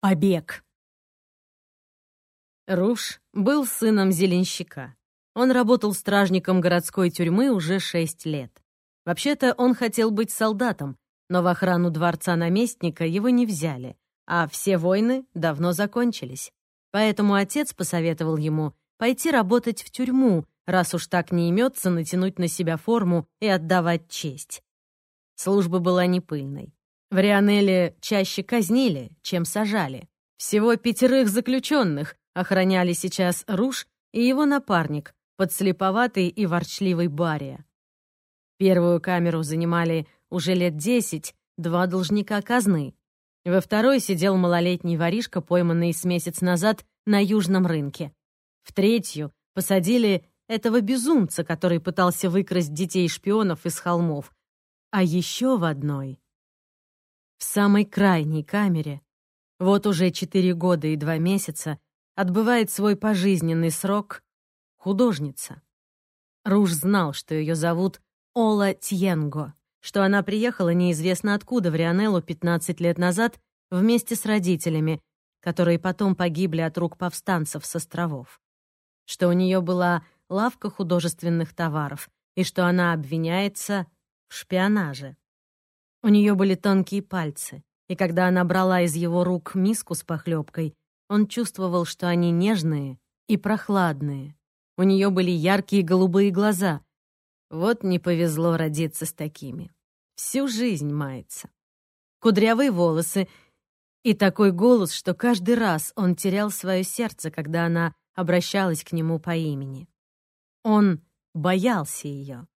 Побег. Руш был сыном зеленщика. Он работал стражником городской тюрьмы уже шесть лет. Вообще-то он хотел быть солдатом, но в охрану дворца наместника его не взяли, а все войны давно закончились. Поэтому отец посоветовал ему пойти работать в тюрьму, раз уж так не имется натянуть на себя форму и отдавать честь. Служба была непыльной. В Рионеле чаще казнили, чем сажали. Всего пятерых заключенных охраняли сейчас Руш и его напарник, подслеповатый и ворчливый Бария. Первую камеру занимали уже лет десять два должника казны. Во второй сидел малолетний воришка, пойманный с месяц назад на южном рынке. В третью посадили этого безумца, который пытался выкрасть детей-шпионов из холмов. А еще в одной в самой крайней камере, вот уже четыре года и два месяца отбывает свой пожизненный срок художница. Руж знал, что ее зовут Ола Тьенго, что она приехала неизвестно откуда в Рионеллу 15 лет назад вместе с родителями, которые потом погибли от рук повстанцев с островов. Что у нее была лавка художественных товаров и что она обвиняется в шпионаже. У нее были тонкие пальцы, и когда она брала из его рук миску с похлебкой, он чувствовал, что они нежные и прохладные. У нее были яркие голубые глаза. Вот не повезло родиться с такими. Всю жизнь мается. Кудрявые волосы и такой голос, что каждый раз он терял свое сердце, когда она обращалась к нему по имени. Он боялся ее.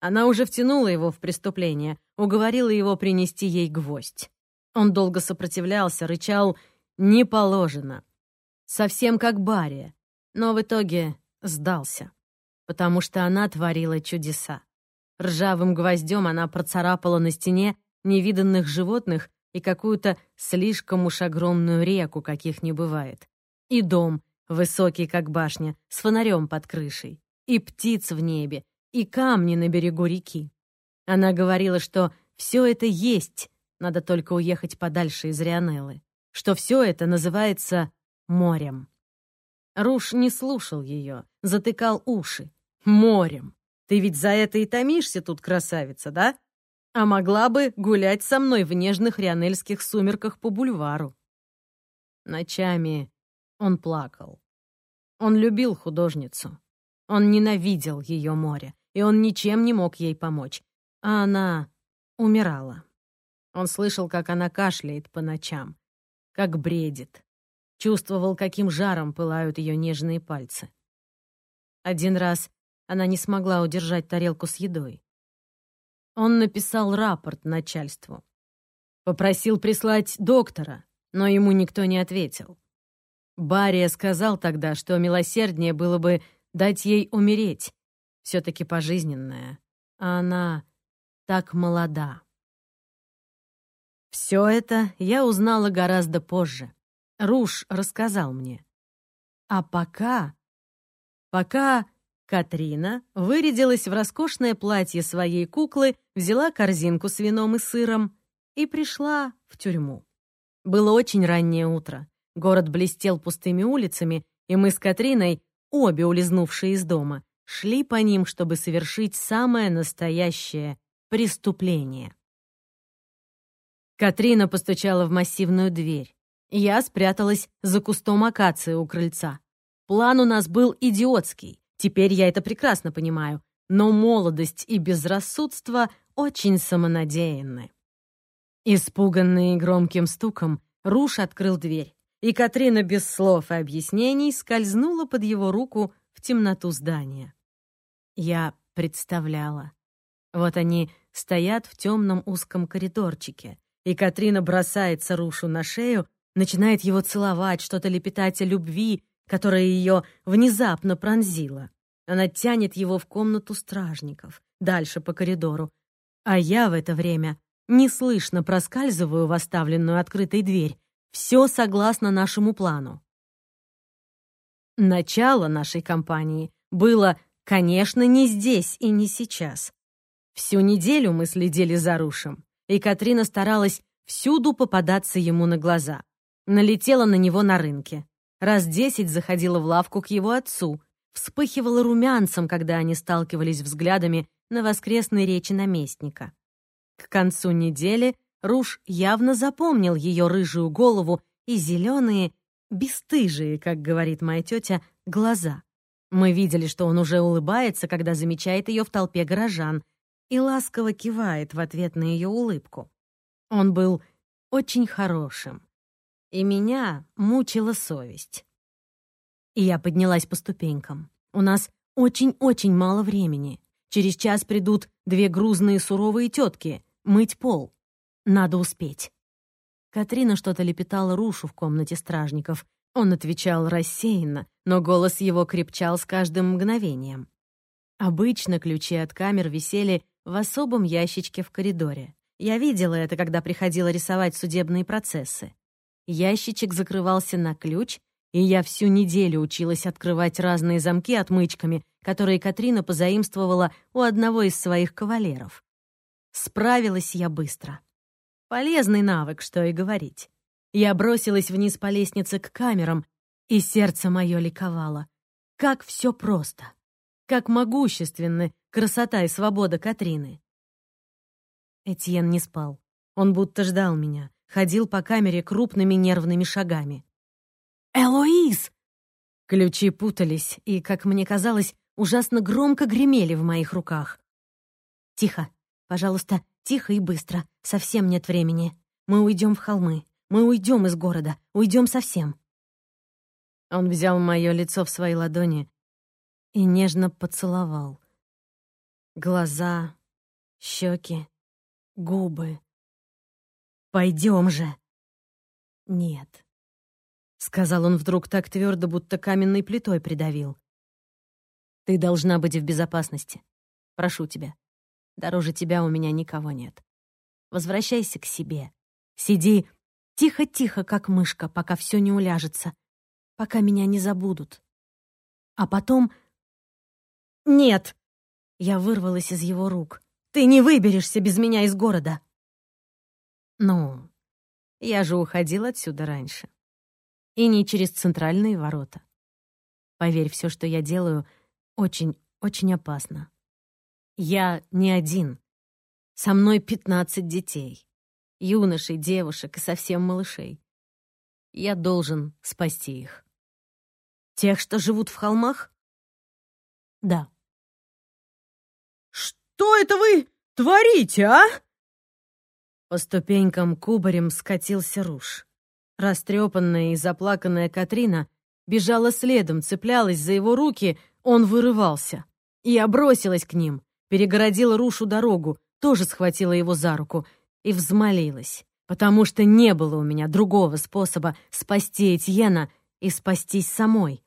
Она уже втянула его в преступление, уговорила его принести ей гвоздь. Он долго сопротивлялся, рычал «не положено». Совсем как Бария, но в итоге сдался, потому что она творила чудеса. Ржавым гвоздем она процарапала на стене невиданных животных и какую-то слишком уж огромную реку, каких не бывает. И дом, высокий как башня, с фонарем под крышей. И птиц в небе, и камни на берегу реки. Она говорила, что все это есть, надо только уехать подальше из Рионеллы, что все это называется морем. Руш не слушал ее, затыкал уши. Морем. Ты ведь за это и томишься тут, красавица, да? А могла бы гулять со мной в нежных рионельских сумерках по бульвару. Ночами он плакал. Он любил художницу. Он ненавидел ее море и он ничем не мог ей помочь. А она умирала. Он слышал, как она кашляет по ночам, как бредит. Чувствовал, каким жаром пылают ее нежные пальцы. Один раз она не смогла удержать тарелку с едой. Он написал рапорт начальству. Попросил прислать доктора, но ему никто не ответил. Бария сказал тогда, что милосерднее было бы дать ей умереть, все-таки пожизненная, а она так молода. Все это я узнала гораздо позже. Руш рассказал мне. А пока... Пока Катрина вырядилась в роскошное платье своей куклы, взяла корзинку с вином и сыром и пришла в тюрьму. Было очень раннее утро. Город блестел пустыми улицами, и мы с Катриной, обе улизнувшие из дома, шли по ним, чтобы совершить самое настоящее преступление. Катрина постучала в массивную дверь. Я спряталась за кустом акации у крыльца. План у нас был идиотский, теперь я это прекрасно понимаю, но молодость и безрассудство очень самонадеянны. Испуганный громким стуком, Руш открыл дверь, и Катрина без слов и объяснений скользнула под его руку в темноту здания. Я представляла. Вот они стоят в темном узком коридорчике, и Катрина бросается Рушу на шею, начинает его целовать, что-то лепетать о любви, которая ее внезапно пронзила. Она тянет его в комнату стражников, дальше по коридору. А я в это время неслышно проскальзываю в оставленную открытой дверь. Все согласно нашему плану. Начало нашей кампании было Конечно, не здесь и не сейчас. Всю неделю мы следили за Рушем, и Катрина старалась всюду попадаться ему на глаза. Налетела на него на рынке. Раз десять заходила в лавку к его отцу. Вспыхивала румянцем, когда они сталкивались взглядами на воскресной речи наместника. К концу недели Руш явно запомнил ее рыжую голову и зеленые, бесстыжие, как говорит моя тетя, глаза. Мы видели, что он уже улыбается, когда замечает ее в толпе горожан, и ласково кивает в ответ на ее улыбку. Он был очень хорошим. И меня мучила совесть. И я поднялась по ступенькам. У нас очень-очень мало времени. Через час придут две грузные суровые тетки мыть пол. Надо успеть. Катрина что-то лепетала Рушу в комнате стражников. Он отвечал рассеянно, но голос его крепчал с каждым мгновением. Обычно ключи от камер висели в особом ящичке в коридоре. Я видела это, когда приходила рисовать судебные процессы. Ящичек закрывался на ключ, и я всю неделю училась открывать разные замки отмычками, которые Катрина позаимствовала у одного из своих кавалеров. Справилась я быстро. Полезный навык, что и говорить. Я бросилась вниз по лестнице к камерам, и сердце мое ликовало. Как все просто. Как могущественны красота и свобода Катрины. Этьен не спал. Он будто ждал меня, ходил по камере крупными нервными шагами. «Элоиз!» Ключи путались и, как мне казалось, ужасно громко гремели в моих руках. «Тихо, пожалуйста, тихо и быстро, совсем нет времени. Мы уйдем в холмы, мы уйдем из города, уйдем совсем». Он взял мое лицо в свои ладони и нежно поцеловал. Глаза, щеки, губы. Пойдем же. Нет, сказал он вдруг так твердо, будто каменной плитой придавил. Ты должна быть в безопасности. Прошу тебя. Дороже тебя у меня никого нет. Возвращайся к себе. Сиди тихо-тихо, как мышка, пока все не уляжется, пока меня не забудут. А потом «Нет!» Я вырвалась из его рук. «Ты не выберешься без меня из города!» «Ну, я же уходил отсюда раньше. И не через центральные ворота. Поверь, все, что я делаю, очень, очень опасно. Я не один. Со мной пятнадцать детей. Юношей, девушек и совсем малышей. Я должен спасти их. Тех, что живут в холмах? Да. Что это вы творите, а?» По ступенькам кубарем скатился руж. Растрепанная и заплаканная Катрина бежала следом, цеплялась за его руки, он вырывался. Я бросилась к ним, перегородила Рушу дорогу, тоже схватила его за руку и взмолилась, потому что не было у меня другого способа спасти Этьена и спастись самой.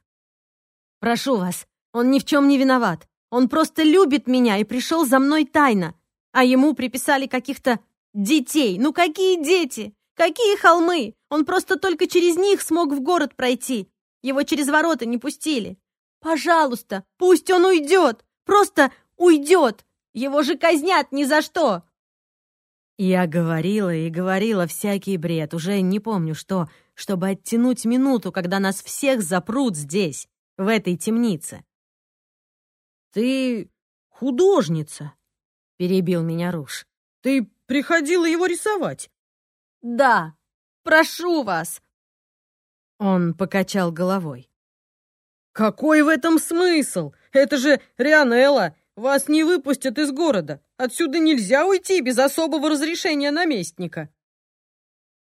«Прошу вас, он ни в чем не виноват. Он просто любит меня и пришел за мной тайно. А ему приписали каких-то детей. Ну какие дети? Какие холмы? Он просто только через них смог в город пройти. Его через ворота не пустили. Пожалуйста, пусть он уйдет. Просто уйдет. Его же казнят ни за что. Я говорила и говорила всякий бред, уже не помню что, чтобы оттянуть минуту, когда нас всех запрут здесь, в этой темнице. «Ты художница», — перебил меня Руш. «Ты приходила его рисовать?» «Да, прошу вас». Он покачал головой. «Какой в этом смысл? Это же Рионелла. Вас не выпустят из города. Отсюда нельзя уйти без особого разрешения наместника».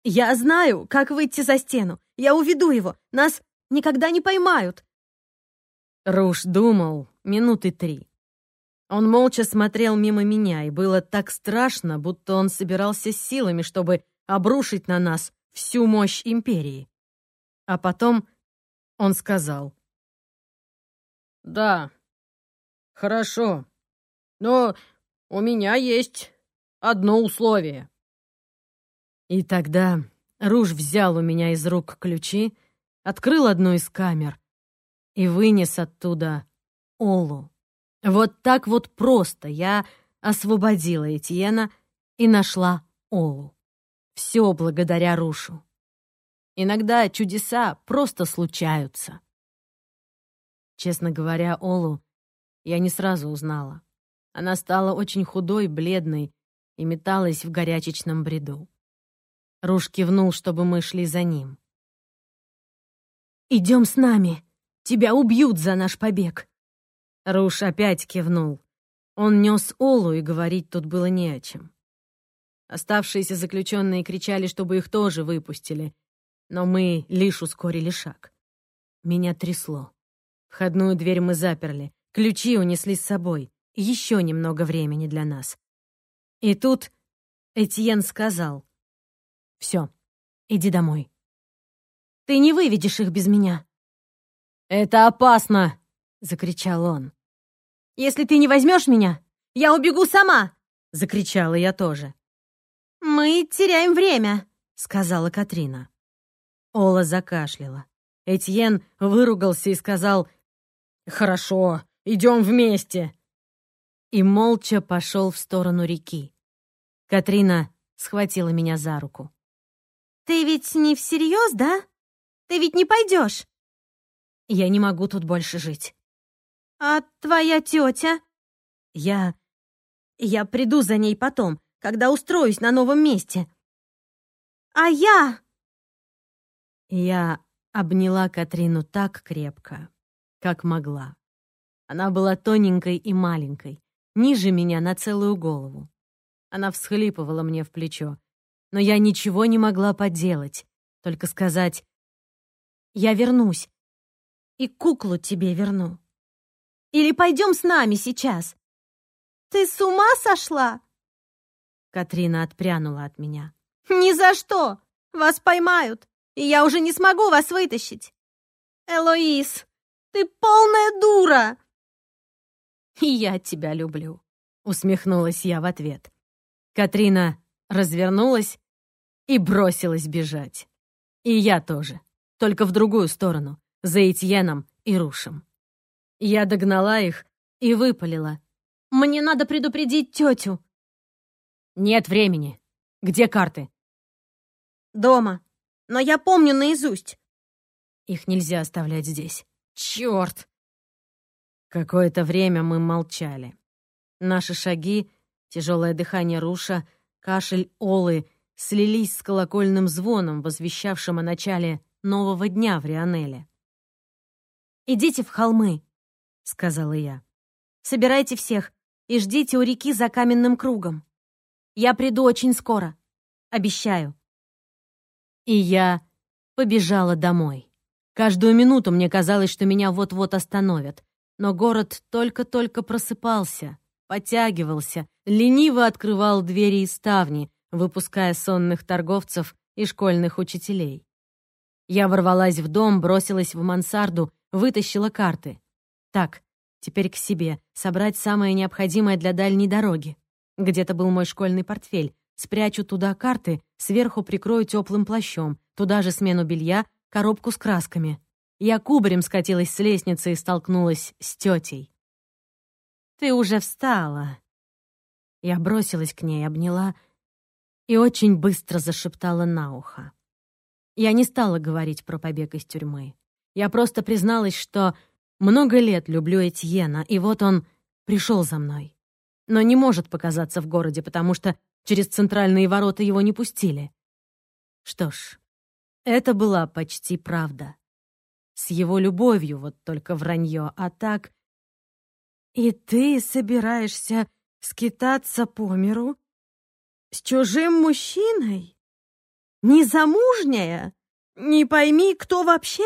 «Я знаю, как выйти за стену. Я уведу его. Нас никогда не поймают». Руш думал, минуты три. Он молча смотрел мимо меня, и было так страшно, будто он собирался силами, чтобы обрушить на нас всю мощь империи. А потом он сказал. «Да, хорошо, но у меня есть одно условие». И тогда Руж взял у меня из рук ключи, открыл одну из камер и вынес оттуда Олу. Вот так вот просто я освободила Этьена и нашла Олу. Все благодаря Рушу. Иногда чудеса просто случаются. Честно говоря, Олу я не сразу узнала. Она стала очень худой, бледной и металась в горячечном бреду. Руш кивнул, чтобы мы шли за ним. «Идем с нами! Тебя убьют за наш побег!» Руш опять кивнул. Он нес Олу, и говорить тут было не о чем. Оставшиеся заключенные кричали, чтобы их тоже выпустили, но мы лишь ускорили шаг. Меня трясло. Входную дверь мы заперли, ключи унесли с собой. Еще немного времени для нас. И тут Этьен сказал. «Все, иди домой. Ты не выведешь их без меня». «Это опасно!» — закричал он. «Если ты не возьмешь меня, я убегу сама!» — закричала я тоже. «Мы теряем время», — сказала Катрина. Ола закашляла. Этьен выругался и сказал «Хорошо, идем вместе». И молча пошел в сторону реки. Катрина схватила меня за руку. «Ты ведь не всерьез, да? Ты ведь не пойдешь?» «Я не могу тут больше жить». «А твоя тетя?» «Я... я приду за ней потом, когда устроюсь на новом месте». «А я...» Я обняла Катрину так крепко, как могла. Она была тоненькой и маленькой, ниже меня на целую голову. Она всхлипывала мне в плечо, но я ничего не могла поделать, только сказать «Я вернусь и куклу тебе верну. Или пойдем с нами сейчас». «Ты с ума сошла?» Катрина отпрянула от меня. «Ни за что! Вас поймают! и я уже не смогу вас вытащить. Элоиз, ты полная дура!» «И я тебя люблю», — усмехнулась я в ответ. Катрина развернулась и бросилась бежать. И я тоже, только в другую сторону, за Этьеном и Рушем. Я догнала их и выпалила. «Мне надо предупредить тетю». «Нет времени. Где карты?» «Дома», но я помню наизусть. Их нельзя оставлять здесь. Черт! Какое-то время мы молчали. Наши шаги, тяжелое дыхание Руша, кашель Олы слились с колокольным звоном, возвещавшим о начале нового дня в Рионеле. «Идите в холмы», — сказала я. «Собирайте всех и ждите у реки за каменным кругом. Я приду очень скоро. Обещаю». И я побежала домой. Каждую минуту мне казалось, что меня вот-вот остановят. Но город только-только просыпался, потягивался, лениво открывал двери и ставни, выпуская сонных торговцев и школьных учителей. Я ворвалась в дом, бросилась в мансарду, вытащила карты. Так, теперь к себе, собрать самое необходимое для дальней дороги. Где-то был мой школьный портфель, Спрячу туда карты, сверху прикрою теплым плащом, туда же смену белья, коробку с красками. Я кубарем скатилась с лестницы и столкнулась с тетей. «Ты уже встала». Я бросилась к ней, обняла и очень быстро зашептала на ухо. Я не стала говорить про побег из тюрьмы. Я просто призналась, что много лет люблю Этьена, и вот он пришел за мной. Но не может показаться в городе, потому что Через центральные ворота его не пустили. Что ж, это была почти правда. С его любовью вот только вранье, а так... «И ты собираешься скитаться по миру? С чужим мужчиной? Незамужняя? Не пойми, кто вообще?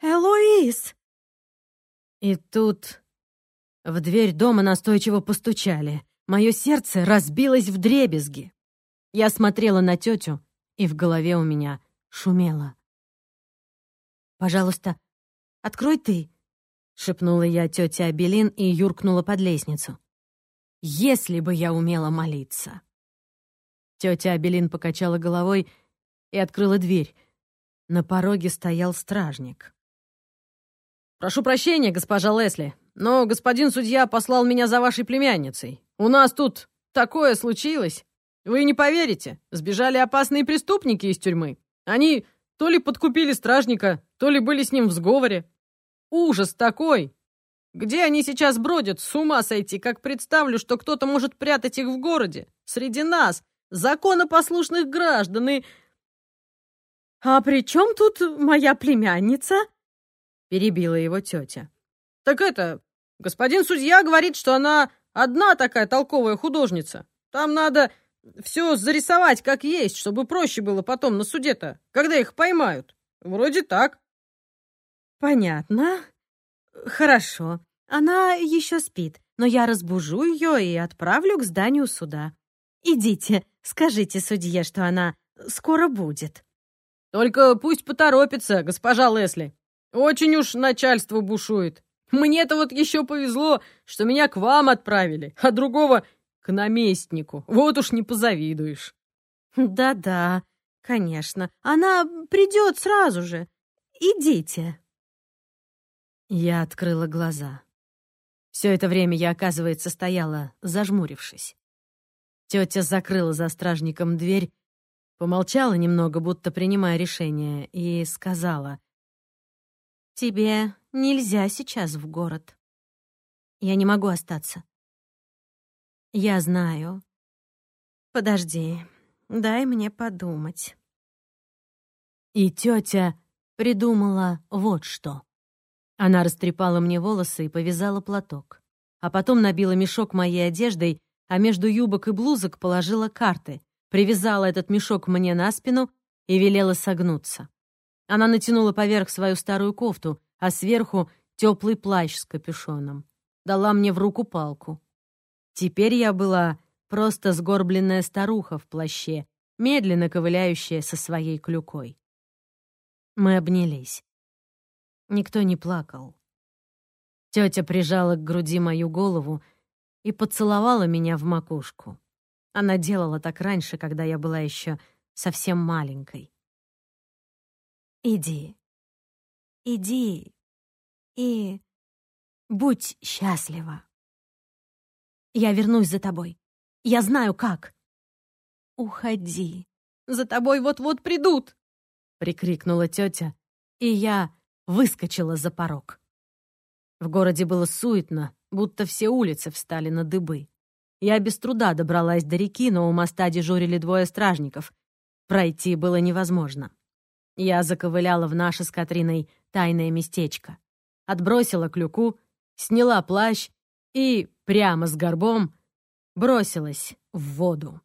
Элоиз!» И тут в дверь дома настойчиво постучали. Мое сердце разбилось в дребезги. Я смотрела на тетю, и в голове у меня шумело. «Пожалуйста, открой ты», — шепнула я тете Абелин и юркнула под лестницу. «Если бы я умела молиться!» Тетя Абелин покачала головой и открыла дверь. На пороге стоял стражник. «Прошу прощения, госпожа Лесли, но господин судья послал меня за вашей племянницей. У нас тут такое случилось. Вы не поверите, сбежали опасные преступники из тюрьмы. Они То ли подкупили стражника, то ли были с ним в сговоре. Ужас такой! Где они сейчас бродят? С ума сойти, как представлю, что кто-то может прятать их в городе, среди нас, законопослушных граждан и... «А при чем тут моя племянница?» — перебила его тетя. «Так это, господин судья говорит, что она одна такая толковая художница. Там надо все зарисовать как есть, чтобы проще было потом на суде-то, когда их поймают. Вроде так». «Понятно. Хорошо. Она еще спит, но я разбужу ее и отправлю к зданию суда. Идите, скажите судье, что она скоро будет». Только пусть поторопится, госпожа Лесли. Очень уж начальство бушует. Мне-то вот еще повезло, что меня к вам отправили, а другого к наместнику. Вот уж не позавидуешь. Да-да, конечно. Она придет сразу же. Идите. Я открыла глаза. Все это время я, оказывается, стояла, зажмурившись. Тетя закрыла за стражником дверь Помолчала немного, будто принимая решение, и сказала. «Тебе нельзя сейчас в город. Я не могу остаться». «Я знаю. Подожди, дай мне подумать». И тетя придумала вот что. Она растрепала мне волосы и повязала платок, а потом набила мешок моей одеждой, а между юбок и блузок положила карты — привязала этот мешок мне на спину и велела согнуться. Она натянула поверх свою старую кофту, а сверху теплый плащ с капюшоном. Дала мне в руку палку. Теперь я была просто сгорбленная старуха в плаще, медленно ковыляющая со своей клюкой. Мы обнялись. Никто не плакал. Тетя прижала к груди мою голову и поцеловала меня в макушку. Она делала так раньше, когда я была еще совсем маленькой. «Иди, иди и будь счастлива. Я вернусь за тобой. Я знаю, как. Уходи. За тобой вот-вот придут!» — прикрикнула тетя, и я выскочила за порог. В городе было суетно, будто все улицы встали на дыбы. Я без труда добралась до реки, но у моста дежурили двое стражников. Пройти было невозможно. Я заковыляла в наше с Катриной тайное местечко. Отбросила клюку, сняла плащ и, прямо с горбом, бросилась в воду.